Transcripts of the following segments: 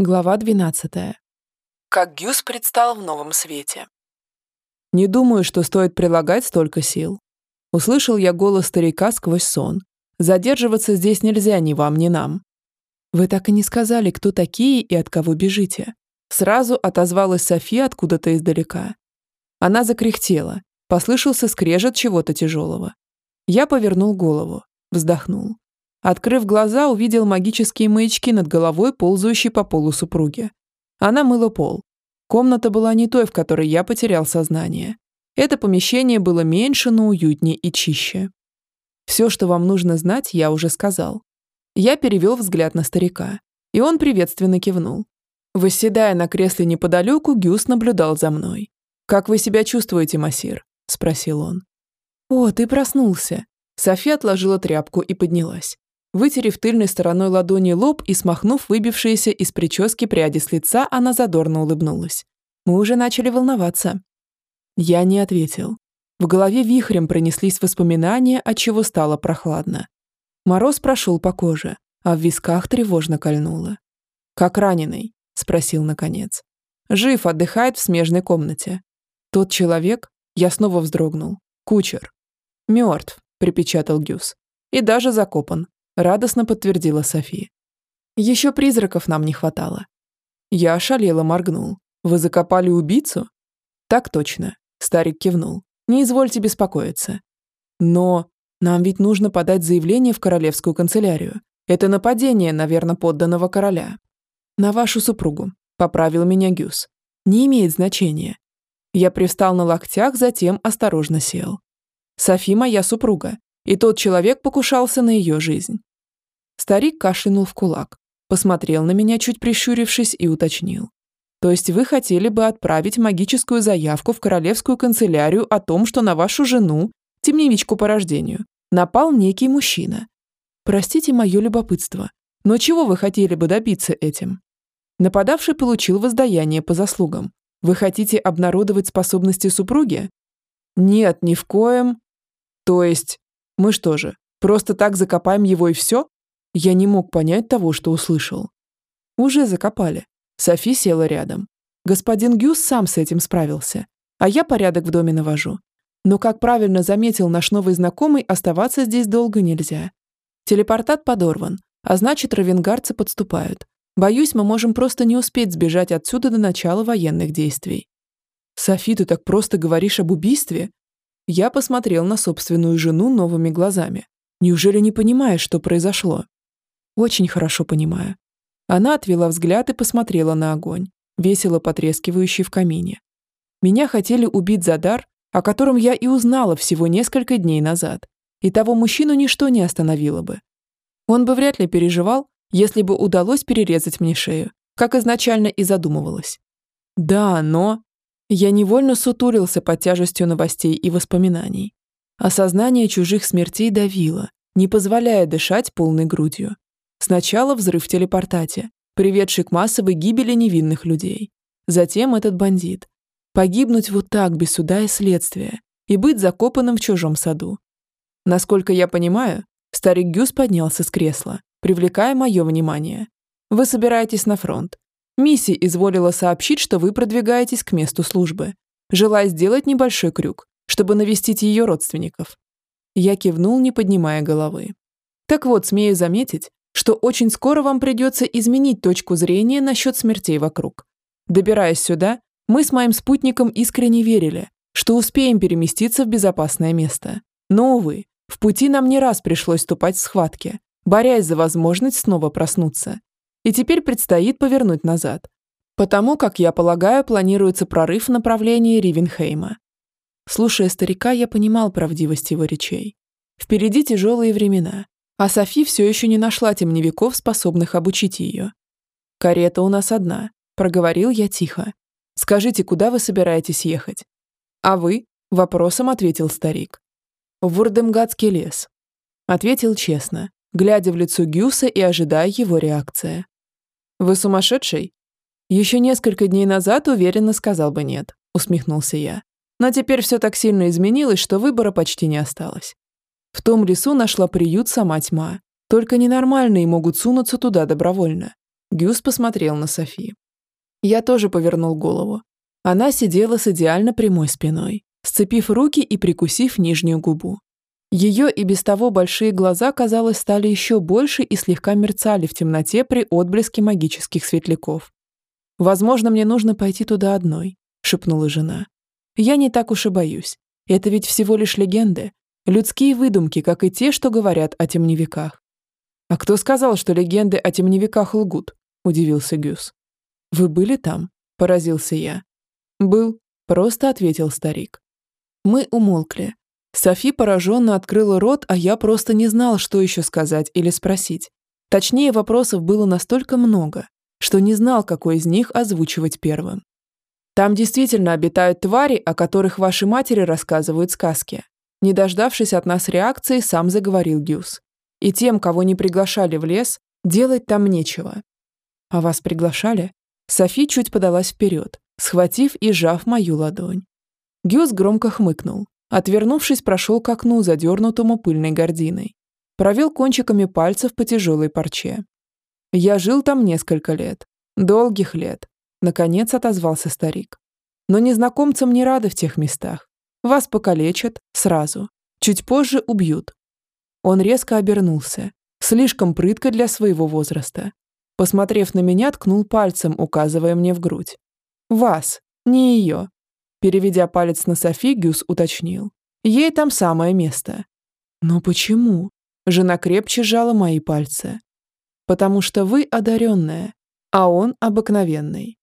Глава 12. Как Гюс предстал в новом свете. Не думаю, что стоит прилагать столько сил. Услышал я голос старика сквозь сон. Задерживаться здесь нельзя ни вам, ни нам. Вы так и не сказали, кто такие и от кого бежите. Сразу отозвалась София откуда-то издалека. Она закряхтела. Послышался скрежет чего-то тяжелого. Я повернул голову, вздохнул. Открыв глаза, увидел магические маячки над головой, ползающие по полу супруги. Она мыла пол. Комната была не той, в которой я потерял сознание. Это помещение было меньше, но уютнее и чище. Все, что вам нужно знать, я уже сказал. Я перевел взгляд на старика, и он приветственно кивнул. Восседая на кресле неподалеку, Гюс наблюдал за мной. «Как вы себя чувствуете, Масир?» – спросил он. «О, ты проснулся!» София отложила тряпку и поднялась. Вытерев тыльной стороной ладони лоб и смахнув выбившиеся из прически пряди с лица, она задорно улыбнулась. Мы уже начали волноваться. Я не ответил. В голове вихрем пронеслись воспоминания, от чего стало прохладно. Мороз прошел по коже, а в висках тревожно кольнуло. «Как раненый?» – спросил наконец. «Жив, отдыхает в смежной комнате. Тот человек?» Я снова вздрогнул. «Кучер». «Мертв», – припечатал Гюс. «И даже закопан радостно подтвердила София. Еще призраков нам не хватало. Я ошалело моргнул. Вы закопали убийцу? Так точно, старик кивнул. Не извольте беспокоиться. Но нам ведь нужно подать заявление в королевскую канцелярию. Это нападение, наверное, подданного короля. На вашу супругу, поправил меня Гюс. Не имеет значения. Я привстал на локтях, затем осторожно сел. Софи моя супруга, и тот человек покушался на ее жизнь. Старик кашлянул в кулак, посмотрел на меня, чуть прищурившись, и уточнил. То есть вы хотели бы отправить магическую заявку в королевскую канцелярию о том, что на вашу жену, темневичку по рождению, напал некий мужчина. Простите мое любопытство, но чего вы хотели бы добиться этим? Нападавший получил воздаяние по заслугам. Вы хотите обнародовать способности супруги? Нет, ни в коем. То есть, мы что же, просто так закопаем его и все? Я не мог понять того, что услышал. Уже закопали. Софи села рядом. Господин Гюс сам с этим справился, а я порядок в доме навожу. Но, как правильно заметил наш новый знакомый, оставаться здесь долго нельзя. Телепортат подорван, а значит, равенгарцы подступают. Боюсь, мы можем просто не успеть сбежать отсюда до начала военных действий. Софи, ты так просто говоришь об убийстве? Я посмотрел на собственную жену новыми глазами. Неужели не понимаешь, что произошло? Очень хорошо понимаю. Она отвела взгляд и посмотрела на огонь, весело потрескивающий в камине. Меня хотели убить за дар, о котором я и узнала всего несколько дней назад, и того мужчину ничто не остановило бы. Он бы вряд ли переживал, если бы удалось перерезать мне шею, как изначально и задумывалось. Да, но... Я невольно сутурился под тяжестью новостей и воспоминаний. Осознание чужих смертей давило, не позволяя дышать полной грудью. Сначала взрыв в телепортате, приведший к массовой гибели невинных людей. Затем этот бандит. Погибнуть вот так, без суда и следствия, и быть закопанным в чужом саду. Насколько я понимаю, старик Гюс поднялся с кресла, привлекая мое внимание. Вы собираетесь на фронт. Мисси изволила сообщить, что вы продвигаетесь к месту службы, желая сделать небольшой крюк, чтобы навестить ее родственников. Я кивнул, не поднимая головы. Так вот, смею заметить, что очень скоро вам придется изменить точку зрения насчет смертей вокруг. Добираясь сюда, мы с моим спутником искренне верили, что успеем переместиться в безопасное место. Но, увы, в пути нам не раз пришлось ступать в схватки, борясь за возможность снова проснуться. И теперь предстоит повернуть назад. Потому, как я полагаю, планируется прорыв в направлении Ривенхейма. Слушая старика, я понимал правдивость его речей. Впереди тяжелые времена, а Софи все еще не нашла темневиков, способных обучить ее. «Карета у нас одна», — проговорил я тихо. «Скажите, куда вы собираетесь ехать?» «А вы?» — вопросом ответил старик. «В Вурдемгадский лес», — ответил честно, глядя в лицо Гюса и ожидая его реакции. «Вы сумасшедший?» «Еще несколько дней назад уверенно сказал бы нет», — усмехнулся я. «Но теперь все так сильно изменилось, что выбора почти не осталось. В том лесу нашла приют сама тьма. Только ненормальные могут сунуться туда добровольно. Гюс посмотрел на Софи. Я тоже повернул голову. Она сидела с идеально прямой спиной, сцепив руки и прикусив нижнюю губу. Ее и без того большие глаза, казалось, стали еще больше и слегка мерцали в темноте при отблеске магических светляков. «Возможно, мне нужно пойти туда одной», — шепнула жена. «Я не так уж и боюсь. Это ведь всего лишь легенды, людские выдумки, как и те, что говорят о темневиках». «А кто сказал, что легенды о темневиках лгут?» — удивился Гюс. «Вы были там?» — поразился я. «Был», — просто ответил старик. Мы умолкли, Софи пораженно открыла рот, а я просто не знал, что еще сказать или спросить. Точнее, вопросов было настолько много, что не знал, какой из них озвучивать первым. Там действительно обитают твари, о которых ваши матери рассказывают сказки. Не дождавшись от нас реакции, сам заговорил Гюс. И тем, кого не приглашали в лес, делать там нечего. А вас приглашали? Софи чуть подалась вперед, схватив и сжав мою ладонь. Гюс громко хмыкнул, Отвернувшись, прошел к окну, задернутому пыльной гординой. Провел кончиками пальцев по тяжелой парче. «Я жил там несколько лет. Долгих лет», — наконец отозвался старик. «Но незнакомцам не рады в тех местах. Вас покалечат сразу. Чуть позже убьют». Он резко обернулся, слишком прытко для своего возраста. Посмотрев на меня, ткнул пальцем, указывая мне в грудь. «Вас, не ее. Переведя палец на Софи, Гюс уточнил. Ей там самое место. Но почему? Жена крепче сжала мои пальцы. Потому что вы одаренная, а он обыкновенный.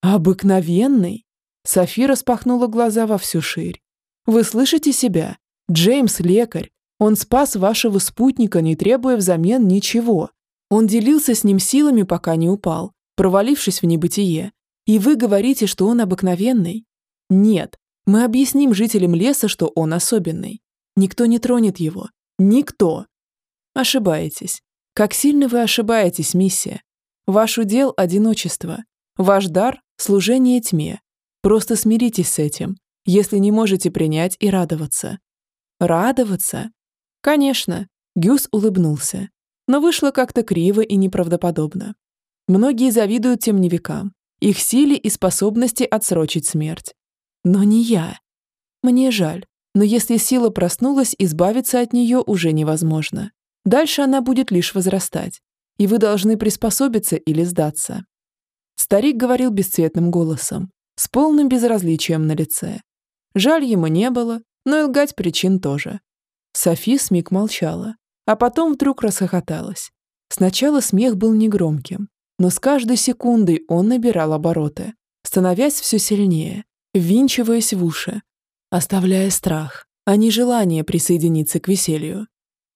Обыкновенный? Софи распахнула глаза во всю ширь. Вы слышите себя? Джеймс – лекарь. Он спас вашего спутника, не требуя взамен ничего. Он делился с ним силами, пока не упал, провалившись в небытие. И вы говорите, что он обыкновенный? Нет, мы объясним жителям леса, что он особенный. Никто не тронет его. Никто. Ошибаетесь. Как сильно вы ошибаетесь, миссия. Ваш удел – одиночество. Ваш дар – служение тьме. Просто смиритесь с этим, если не можете принять и радоваться. Радоваться? Конечно. Гюс улыбнулся. Но вышло как-то криво и неправдоподобно. Многие завидуют темневикам, их силе и способности отсрочить смерть. Но не я. Мне жаль, но если сила проснулась, избавиться от нее уже невозможно. Дальше она будет лишь возрастать, и вы должны приспособиться или сдаться. Старик говорил бесцветным голосом, с полным безразличием на лице. Жаль ему не было, но и лгать причин тоже. Софи смиг молчала, а потом вдруг расхохоталась. Сначала смех был негромким, но с каждой секундой он набирал обороты, становясь все сильнее, ввинчиваясь в уши, оставляя страх, а не желание присоединиться к веселью.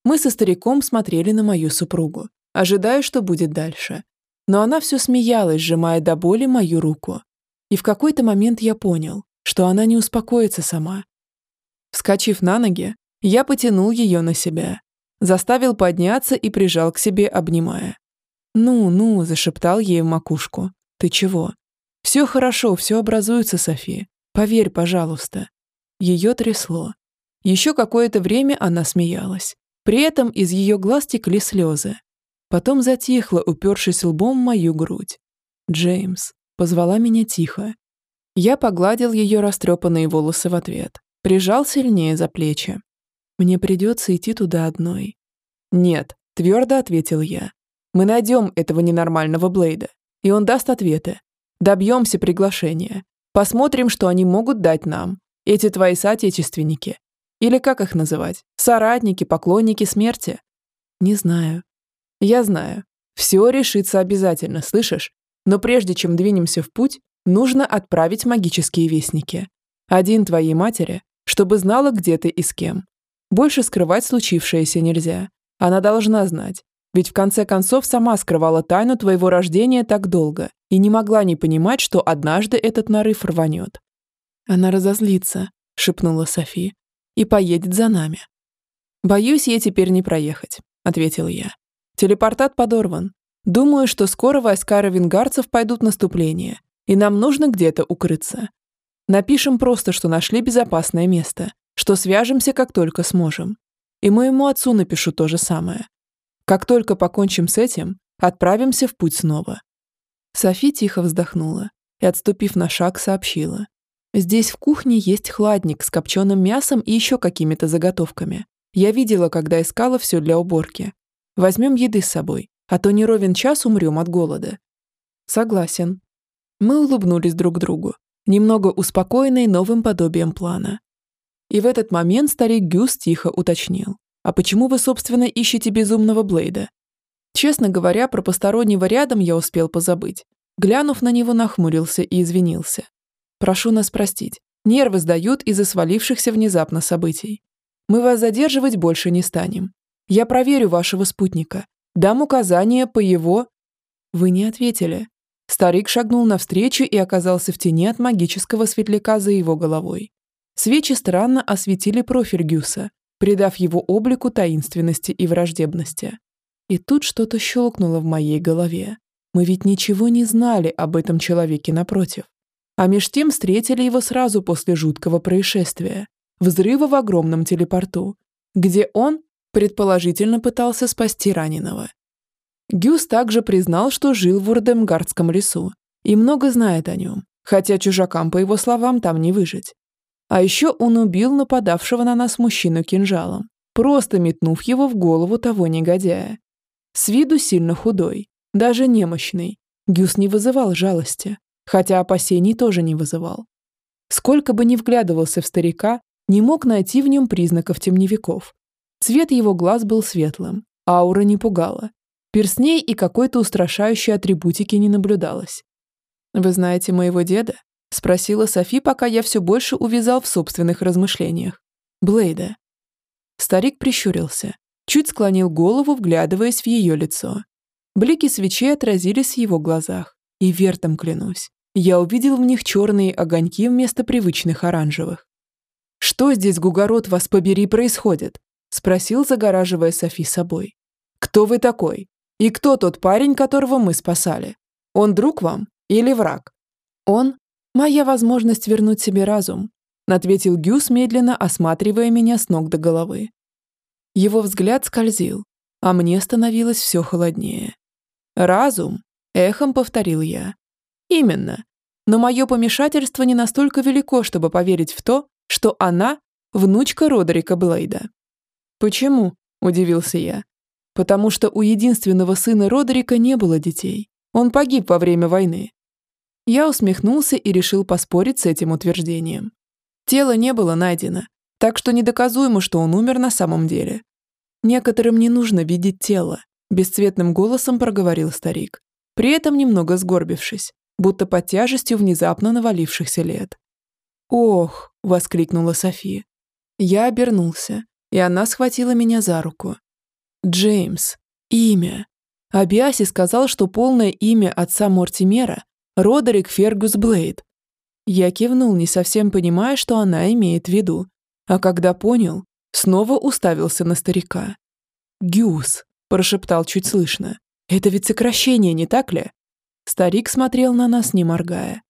Мы со стариком смотрели на мою супругу, ожидая, что будет дальше. Но она все смеялась, сжимая до боли мою руку. И в какой-то момент я понял, что она не успокоится сама. Вскочив на ноги, я потянул ее на себя, заставил подняться и прижал к себе, обнимая. «Ну, ну», – зашептал ей в макушку. «Ты чего?» «Все хорошо, все образуется, София. Поверь, пожалуйста». Ее трясло. Еще какое-то время она смеялась. При этом из ее глаз текли слезы. Потом затихла, упершись лбом в мою грудь. «Джеймс», позвала меня тихо. Я погладил ее растрепанные волосы в ответ, прижал сильнее за плечи. «Мне придется идти туда одной». «Нет», — твердо ответил я. «Мы найдем этого ненормального Блейда, и он даст ответы. Добьемся приглашения. Посмотрим, что они могут дать нам. Эти твои соотечественники. Или как их называть? Соратники, поклонники смерти? Не знаю. Я знаю. Все решится обязательно, слышишь? Но прежде чем двинемся в путь, нужно отправить магические вестники. Один твоей матери, чтобы знала, где ты и с кем. Больше скрывать случившееся нельзя. Она должна знать. Ведь в конце концов сама скрывала тайну твоего рождения так долго и не могла не понимать, что однажды этот нарыв рванет. «Она разозлится», — шепнула Софи, — «и поедет за нами». «Боюсь ей теперь не проехать», — ответил я. «Телепортат подорван. Думаю, что скоро войска равенгарцев пойдут наступление, и нам нужно где-то укрыться. Напишем просто, что нашли безопасное место, что свяжемся, как только сможем. И моему отцу напишу то же самое. Как только покончим с этим, отправимся в путь снова. Софи тихо вздохнула и, отступив на шаг, сообщила. «Здесь в кухне есть хладник с копченым мясом и еще какими-то заготовками. Я видела, когда искала все для уборки. Возьмем еды с собой, а то не ровен час умрем от голода». «Согласен». Мы улыбнулись друг другу, немного успокоенные новым подобием плана. И в этот момент старик Гюс тихо уточнил. «А почему вы, собственно, ищете безумного Блейда?» Честно говоря, про постороннего рядом я успел позабыть. Глянув на него, нахмурился и извинился. «Прошу нас простить. Нервы сдают из-за свалившихся внезапно событий. Мы вас задерживать больше не станем. Я проверю вашего спутника. Дам указания по его...» Вы не ответили. Старик шагнул навстречу и оказался в тени от магического светляка за его головой. Свечи странно осветили профиль Гюса, придав его облику таинственности и враждебности. И тут что-то щелкнуло в моей голове. Мы ведь ничего не знали об этом человеке напротив. А меж тем встретили его сразу после жуткого происшествия, взрыва в огромном телепорту, где он, предположительно, пытался спасти раненого. Гюс также признал, что жил в Урдемгардском лесу и много знает о нем, хотя чужакам, по его словам, там не выжить. А еще он убил нападавшего на нас мужчину кинжалом, просто метнув его в голову того негодяя. С виду сильно худой, даже немощный. Гюс не вызывал жалости, хотя опасений тоже не вызывал. Сколько бы ни вглядывался в старика, не мог найти в нем признаков темневиков. Цвет его глаз был светлым, аура не пугала. Персней и какой-то устрашающей атрибутики не наблюдалось. «Вы знаете моего деда?» — спросила Софи, пока я все больше увязал в собственных размышлениях. «Блейда». Старик прищурился, чуть склонил голову, вглядываясь в ее лицо. Блики свечей отразились в его глазах, и вертом клянусь, я увидел в них черные огоньки вместо привычных оранжевых. «Что здесь, Гугород, вас побери, происходит?» — спросил, загораживая Софи собой. «Кто вы такой? И кто тот парень, которого мы спасали? Он друг вам или враг?» «Он «Моя возможность вернуть себе разум», ответил Гюс, медленно осматривая меня с ног до головы. Его взгляд скользил, а мне становилось все холоднее. «Разум?» – эхом повторил я. «Именно. Но мое помешательство не настолько велико, чтобы поверить в то, что она – внучка Родерика Блейда». «Почему?» – удивился я. «Потому что у единственного сына Родерика не было детей. Он погиб во время войны, я усмехнулся и решил поспорить с этим утверждением. Тело не было найдено, так что недоказуемо, что он умер на самом деле. Некоторым не нужно видеть тело, бесцветным голосом проговорил старик, при этом немного сгорбившись, будто под тяжестью внезапно навалившихся лет. «Ох!» — воскликнула София. Я обернулся, и она схватила меня за руку. «Джеймс. Имя». Абиаси сказал, что полное имя отца Мортимера Родерик Фергус Блейд. Я кивнул, не совсем понимая, что она имеет в виду. А когда понял, снова уставился на старика. «Гюс», – прошептал чуть слышно. «Это ведь сокращение, не так ли?» Старик смотрел на нас, не моргая.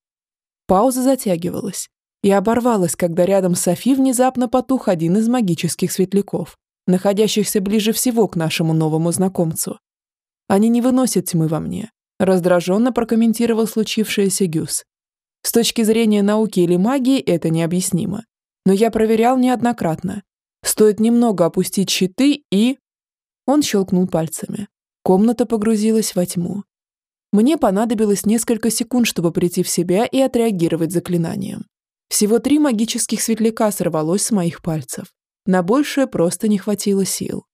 Пауза затягивалась и оборвалась, когда рядом с Софи внезапно потух один из магических светляков, находящихся ближе всего к нашему новому знакомцу. Они не выносят тьмы во мне, Раздраженно прокомментировал случившееся Гюс. С точки зрения науки или магии это необъяснимо. Но я проверял неоднократно. Стоит немного опустить щиты и... Он щелкнул пальцами. Комната погрузилась во тьму. Мне понадобилось несколько секунд, чтобы прийти в себя и отреагировать заклинанием. Всего три магических светляка сорвалось с моих пальцев. На большее просто не хватило сил.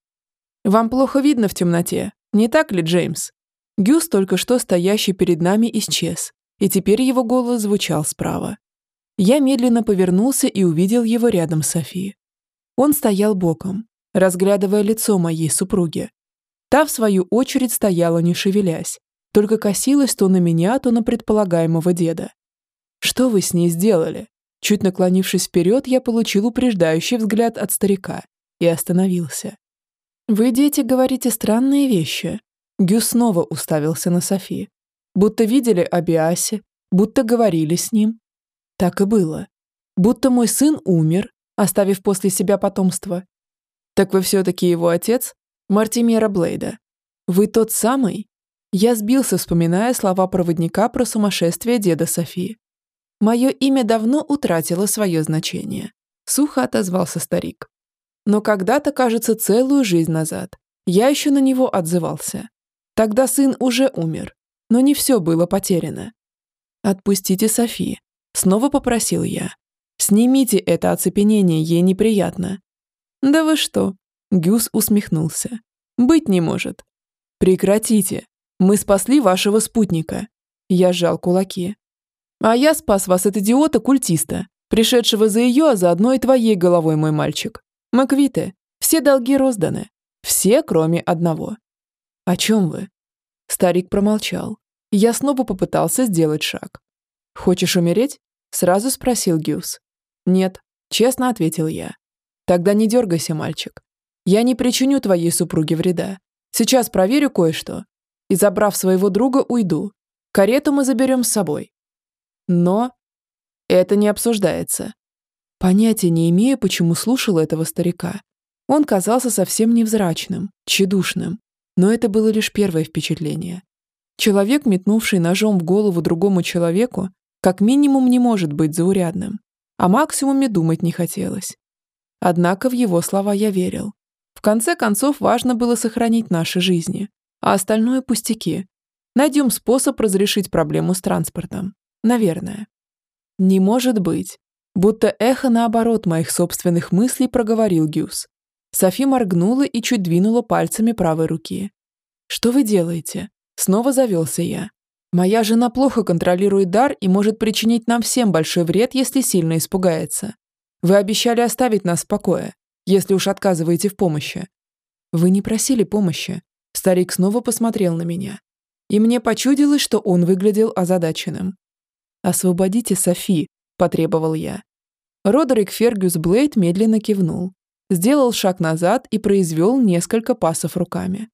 «Вам плохо видно в темноте, не так ли, Джеймс?» Гюс, только что стоящий перед нами, исчез, и теперь его голос звучал справа. Я медленно повернулся и увидел его рядом с Софи. Он стоял боком, разглядывая лицо моей супруги. Та, в свою очередь, стояла не шевелясь, только косилась то на меня, то на предполагаемого деда. «Что вы с ней сделали?» Чуть наклонившись вперед, я получил упреждающий взгляд от старика и остановился. «Вы, дети, говорите странные вещи», Гю снова уставился на Софи. Будто видели Абиасе, будто говорили с ним. Так и было. Будто мой сын умер, оставив после себя потомство. Так вы все-таки его отец? Мартимера Блейда. Вы тот самый? Я сбился, вспоминая слова проводника про сумасшествие деда Софии. Мое имя давно утратило свое значение. Сухо отозвался старик. Но когда-то, кажется, целую жизнь назад, я еще на него отзывался. Тогда сын уже умер, но не все было потеряно. «Отпустите Софи», — снова попросил я. «Снимите это оцепенение, ей неприятно». «Да вы что?» — Гюс усмехнулся. «Быть не может». «Прекратите. Мы спасли вашего спутника». Я сжал кулаки. «А я спас вас от идиота-культиста, пришедшего за ее, а заодно и твоей головой, мой мальчик. Маквиты, все долги розданы. Все, кроме одного». «О чем вы?» Старик промолчал. Я снова попытался сделать шаг. «Хочешь умереть?» – сразу спросил Гюс. «Нет», – честно ответил я. «Тогда не дергайся, мальчик. Я не причиню твоей супруге вреда. Сейчас проверю кое-что. И, забрав своего друга, уйду. Карету мы заберем с собой. Но это не обсуждается. Понятия не имея, почему слушал этого старика. Он казался совсем невзрачным, тщедушным. Но это было лишь первое впечатление. Человек, метнувший ножом в голову другому человеку, как минимум не может быть заурядным. О максимуме думать не хотелось. Однако в его слова я верил. В конце концов, важно было сохранить наши жизни, а остальное пустяки. Найдем способ разрешить проблему с транспортом. Наверное. Не может быть. Будто эхо наоборот моих собственных мыслей проговорил Гюс. Софи моргнула и чуть двинула пальцами правой руки. «Что вы делаете?» Снова завелся я. Моя жена плохо контролирует дар и может причинить нам всем большой вред, если сильно испугается. Вы обещали оставить нас в покое, если уж отказываете в помощи. Вы не просили помощи. Старик снова посмотрел на меня. И мне почудилось, что он выглядел озадаченным. «Освободите Софи», – потребовал я. Родерик Фергюс Блейд медленно кивнул, сделал шаг назад и произвел несколько пасов руками.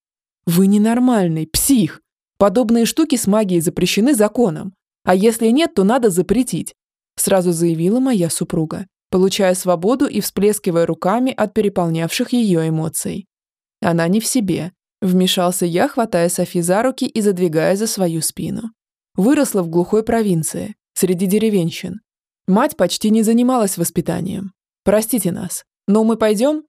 «Вы ненормальный, псих! Подобные штуки с магией запрещены законом. А если нет, то надо запретить», сразу заявила моя супруга, получая свободу и всплескивая руками от переполнявших ее эмоций. Она не в себе. Вмешался я, хватая Софи за руки и задвигая за свою спину. Выросла в глухой провинции, среди деревенщин. Мать почти не занималась воспитанием. Простите нас, но мы пойдем?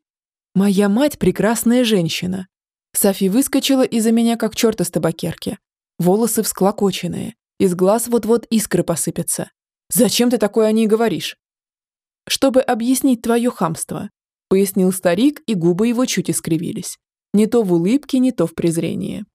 Моя мать прекрасная женщина, Софи выскочила из-за меня, как черт из табакерки. Волосы всклокоченные. Из глаз вот-вот искры посыпятся. «Зачем ты такое о ней говоришь?» «Чтобы объяснить твое хамство», — пояснил старик, и губы его чуть искривились. Не то в улыбке, не то в презрении.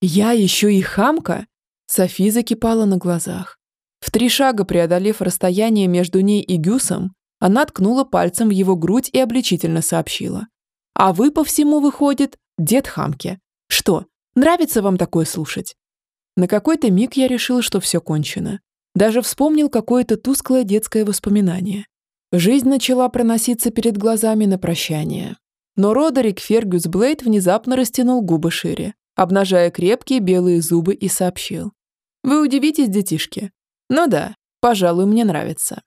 «Я еще и хамка?» Софи закипала на глазах. В три шага преодолев расстояние между ней и Гюсом, она ткнула пальцем в его грудь и обличительно сообщила. «А вы, по всему, выходит, Дед Хамке. Что, нравится вам такое слушать? На какой-то миг я решил, что все кончено. Даже вспомнил какое-то тусклое детское воспоминание. Жизнь начала проноситься перед глазами на прощание. Но Родерик Фергюс Блейд внезапно растянул губы шире, обнажая крепкие белые зубы и сообщил. «Вы удивитесь, детишки. Ну да, пожалуй, мне нравится».